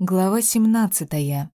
Глава семнадцатая.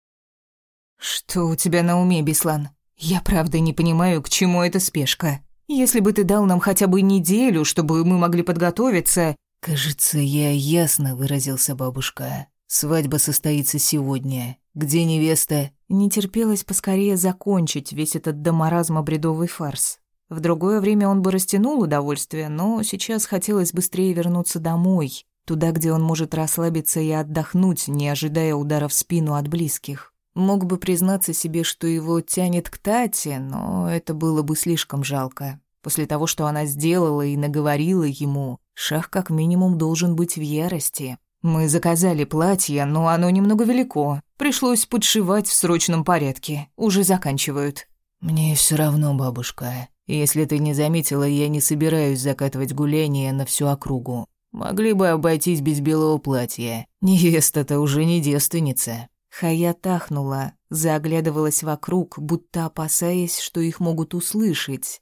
«Что у тебя на уме, Беслан? Я правда не понимаю, к чему эта спешка. Если бы ты дал нам хотя бы неделю, чтобы мы могли подготовиться...» «Кажется, я ясно выразился, бабушка. Свадьба состоится сегодня. Где невеста?» Не терпелось поскорее закончить весь этот до маразма бредовый фарс. В другое время он бы растянул удовольствие, но сейчас хотелось быстрее вернуться домой, Туда, где он может расслабиться и отдохнуть, не ожидая удара в спину от близких. Мог бы признаться себе, что его тянет к Тате, но это было бы слишком жалко. После того, что она сделала и наговорила ему, Шах как минимум должен быть в ярости. Мы заказали платье, но оно немного велико. Пришлось подшивать в срочном порядке. Уже заканчивают. Мне все равно, бабушка. Если ты не заметила, я не собираюсь закатывать гуляние на всю округу. Могли бы обойтись без белого платья. Невеста-то уже не девственница». Хая тахнула, заглядывалась вокруг, будто опасаясь, что их могут услышать.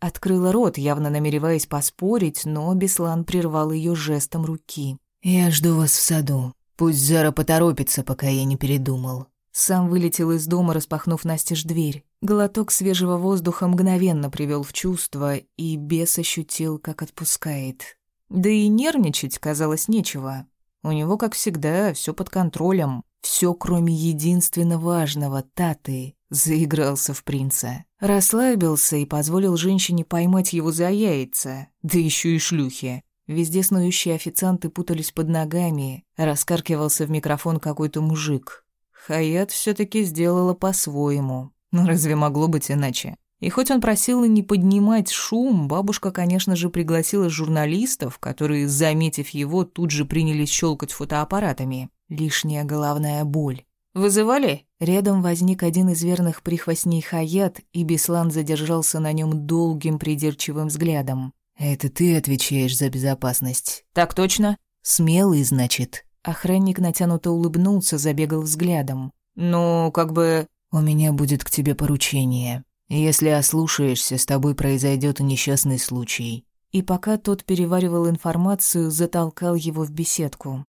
Открыла рот, явно намереваясь поспорить, но Беслан прервал ее жестом руки. «Я жду вас в саду. Пусть Зара поторопится, пока я не передумал». Сам вылетел из дома, распахнув настежь дверь. Глоток свежего воздуха мгновенно привел в чувство, и бес ощутил, как отпускает. Да и нервничать казалось нечего. У него, как всегда, все под контролем. Все, кроме единственно важного — Таты. Заигрался в принца. Расслабился и позволил женщине поймать его за яйца. Да еще и шлюхи. Везде снующие официанты путались под ногами. Раскаркивался в микрофон какой-то мужик. Хаят все таки сделала по-своему. Ну разве могло быть иначе? И хоть он просил не поднимать шум, бабушка, конечно же, пригласила журналистов, которые, заметив его, тут же принялись щелкать фотоаппаратами. Лишняя головная боль. «Вызывали?» Рядом возник один из верных прихвостней Хаят, и Беслан задержался на нем долгим придирчивым взглядом. «Это ты отвечаешь за безопасность?» «Так точно». «Смелый, значит?» Охранник натянуто улыбнулся, забегал взглядом. «Ну, как бы...» «У меня будет к тебе поручение. Если ослушаешься, с тобой произойдет несчастный случай». И пока тот переваривал информацию, затолкал его в беседку.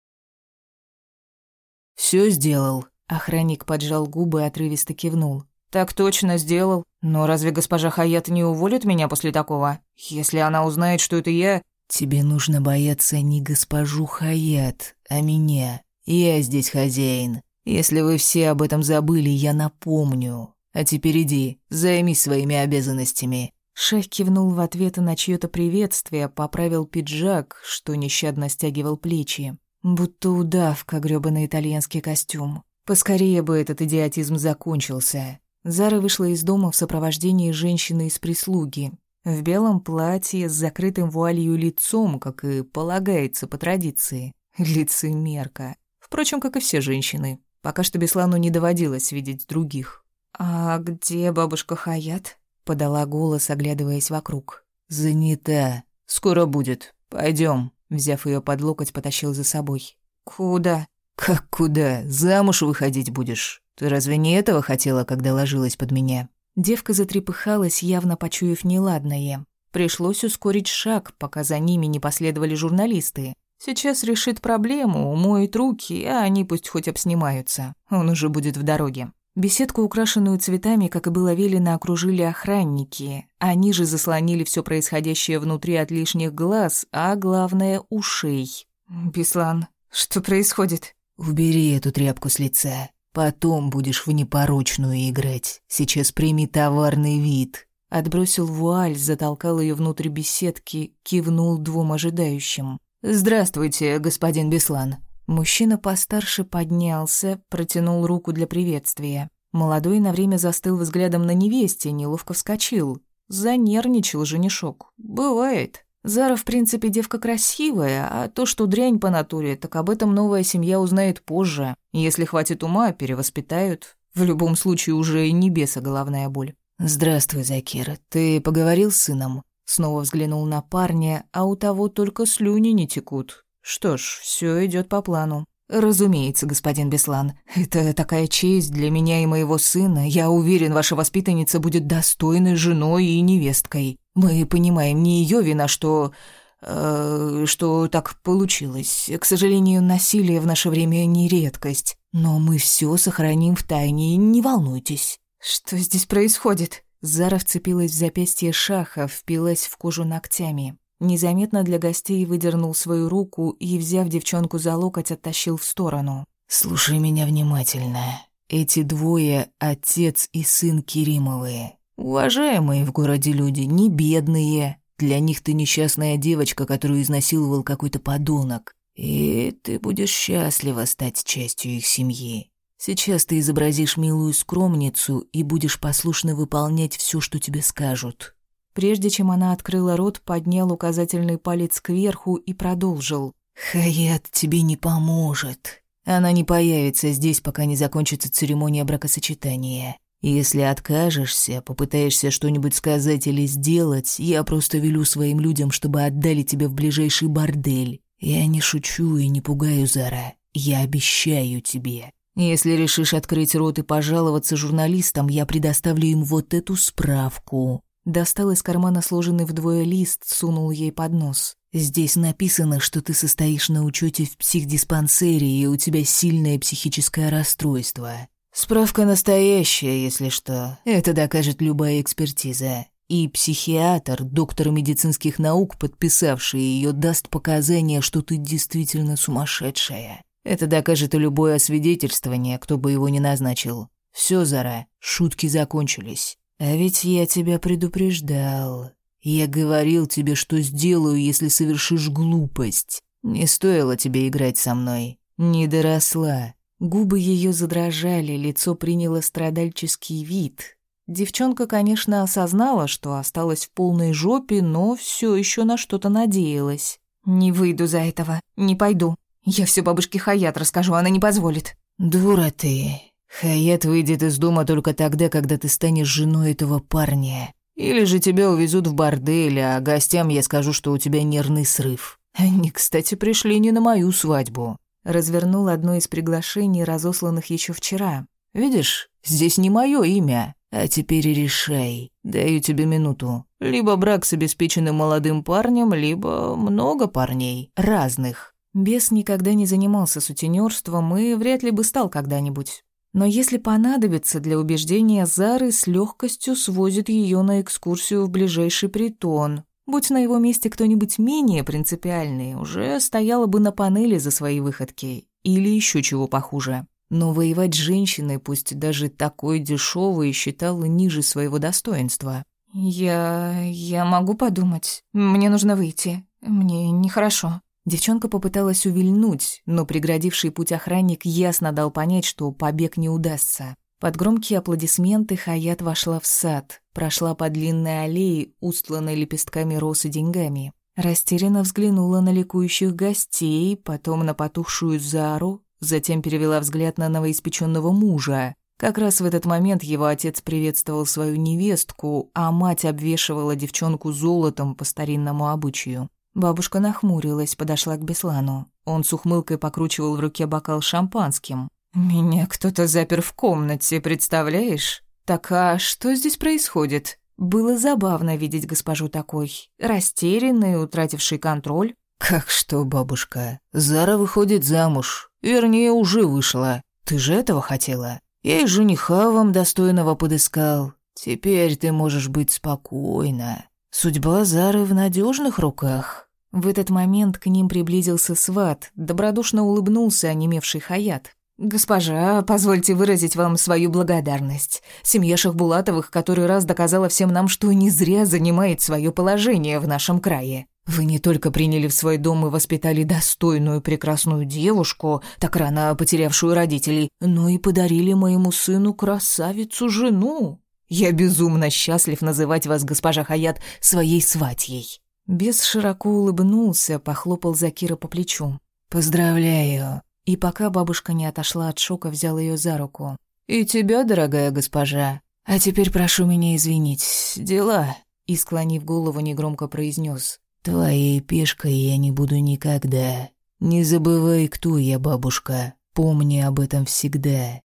Все сделал». Охранник поджал губы и отрывисто кивнул. «Так точно сделал. Но разве госпожа Хаят не уволит меня после такого? Если она узнает, что это я...» «Тебе нужно бояться не госпожу Хаят, а меня. Я здесь хозяин. Если вы все об этом забыли, я напомню. А теперь иди, займись своими обязанностями». Шеф кивнул в ответ на чьё-то приветствие, поправил пиджак, что нещадно стягивал плечи. Будто удавка, грёбаный итальянский костюм. Поскорее бы этот идиотизм закончился. Зара вышла из дома в сопровождении женщины из прислуги. В белом платье с закрытым вуалью лицом, как и полагается по традиции. Лицемерка. Впрочем, как и все женщины. Пока что Беслану не доводилось видеть других. «А где бабушка Хаят?» — подала голос, оглядываясь вокруг. «Занята. Скоро будет. Пойдем. Взяв ее под локоть, потащил за собой. «Куда?» «Как куда? Замуж выходить будешь? Ты разве не этого хотела, когда ложилась под меня?» Девка затрепыхалась, явно почуяв неладное. Пришлось ускорить шаг, пока за ними не последовали журналисты. Сейчас решит проблему, умоет руки, а они пусть хоть обснимаются. Он уже будет в дороге. Беседку, украшенную цветами, как и было велено, окружили охранники. Они же заслонили все происходящее внутри от лишних глаз, а главное — ушей. «Беслан, что происходит?» «Убери эту тряпку с лица. Потом будешь в непорочную играть. Сейчас прими товарный вид». Отбросил вуаль, затолкал ее внутрь беседки, кивнул двум ожидающим. «Здравствуйте, господин Беслан». Мужчина постарше поднялся, протянул руку для приветствия. Молодой на время застыл взглядом на невесте, неловко вскочил. Занервничал женишок. Бывает. Зара, в принципе, девка красивая, а то, что дрянь по натуре, так об этом новая семья узнает позже. Если хватит ума, перевоспитают. В любом случае, уже и небеса головная боль. «Здравствуй, Закир. Ты поговорил с сыном?» Снова взглянул на парня, а у того только слюни не текут. Что ж, все идет по плану. Разумеется, господин Беслан. Это такая честь для меня и моего сына. Я уверен, ваша воспитанница будет достойной женой и невесткой. Мы понимаем, не ее вина, что э, что так получилось. К сожалению, насилие в наше время не редкость. Но мы все сохраним в тайне, не волнуйтесь». «Что здесь происходит?» Зара вцепилась в запястье Шаха, впилась в кожу ногтями. Незаметно для гостей выдернул свою руку и, взяв девчонку за локоть, оттащил в сторону. «Слушай меня внимательно. Эти двое — отец и сын Керимовы. Уважаемые в городе люди, не бедные. Для них ты несчастная девочка, которую изнасиловал какой-то подонок. И ты будешь счастлива стать частью их семьи. Сейчас ты изобразишь милую скромницу и будешь послушно выполнять все, что тебе скажут». Прежде чем она открыла рот, поднял указательный палец кверху и продолжил. «Хаят тебе не поможет. Она не появится здесь, пока не закончится церемония бракосочетания. Если откажешься, попытаешься что-нибудь сказать или сделать, я просто велю своим людям, чтобы отдали тебя в ближайший бордель. Я не шучу и не пугаю, Зара. Я обещаю тебе. Если решишь открыть рот и пожаловаться журналистам, я предоставлю им вот эту справку. Достал из кармана сложенный вдвое лист, сунул ей под нос. Здесь написано, что ты состоишь на учете в психдиспансере, и у тебя сильное психическое расстройство. Справка настоящая, если что. Это докажет любая экспертиза. И психиатр, доктор медицинских наук, подписавший ее, даст показания, что ты действительно сумасшедшая. Это докажет и любое освидетельствование, кто бы его ни назначил. Все, Зара, шутки закончились. А ведь я тебя предупреждал. Я говорил тебе, что сделаю, если совершишь глупость. Не стоило тебе играть со мной. Не доросла. Губы ее задрожали, лицо приняло страдальческий вид. Девчонка, конечно, осознала, что осталась в полной жопе, но все еще на что-то надеялась. «Не выйду за этого, не пойду. Я все бабушке Хаят расскажу, она не позволит». «Дура ты. Хаят выйдет из дома только тогда, когда ты станешь женой этого парня. Или же тебя увезут в бордель, а гостям я скажу, что у тебя нервный срыв. Они, кстати, пришли не на мою свадьбу. Развернул одно из приглашений, разосланных еще вчера. Видишь, здесь не мое имя. А теперь решай. Даю тебе минуту. Либо брак с обеспеченным молодым парнем, либо много парней. Разных. Бес никогда не занимался сутенерством и вряд ли бы стал когда-нибудь. Но если понадобится для убеждения Зары, с легкостью свозит ее на экскурсию в ближайший притон. Будь на его месте кто-нибудь менее принципиальный, уже стояла бы на панели за свои выходки. Или еще чего похуже. Но воевать с женщиной, пусть даже такой дешевой, считала ниже своего достоинства. «Я... я могу подумать. Мне нужно выйти. Мне нехорошо». Девчонка попыталась увильнуть, но преградивший путь охранник ясно дал понять, что побег не удастся. Под громкие аплодисменты Хаят вошла в сад, прошла по длинной аллее, устланной лепестками роз и деньгами. Растерянно взглянула на ликующих гостей, потом на потухшую Зару, затем перевела взгляд на новоиспеченного мужа. Как раз в этот момент его отец приветствовал свою невестку, а мать обвешивала девчонку золотом по старинному обычаю. Бабушка нахмурилась, подошла к Беслану. Он с ухмылкой покручивал в руке бокал шампанским. «Меня кто-то запер в комнате, представляешь? Так а что здесь происходит?» Было забавно видеть госпожу такой, растерянной, утратившей контроль. «Как что, бабушка? Зара выходит замуж. Вернее, уже вышла. Ты же этого хотела? Я и жениха вам достойного подыскал. Теперь ты можешь быть спокойна. Судьба Зары в надежных руках». В этот момент к ним приблизился сват, добродушно улыбнулся онемевший Хаят. «Госпожа, позвольте выразить вам свою благодарность. Семья Шахбулатовых который раз доказала всем нам, что не зря занимает свое положение в нашем крае. Вы не только приняли в свой дом и воспитали достойную прекрасную девушку, так рано потерявшую родителей, но и подарили моему сыну красавицу-жену. Я безумно счастлив называть вас, госпожа Хаят, своей сватьей». Бес широко улыбнулся, похлопал Закира по плечу. «Поздравляю!» И пока бабушка не отошла от шока, взял ее за руку. «И тебя, дорогая госпожа. А теперь прошу меня извинить. Дела...» И, склонив голову, негромко произнес. «Твоей пешкой я не буду никогда. Не забывай, кто я, бабушка. Помни об этом всегда.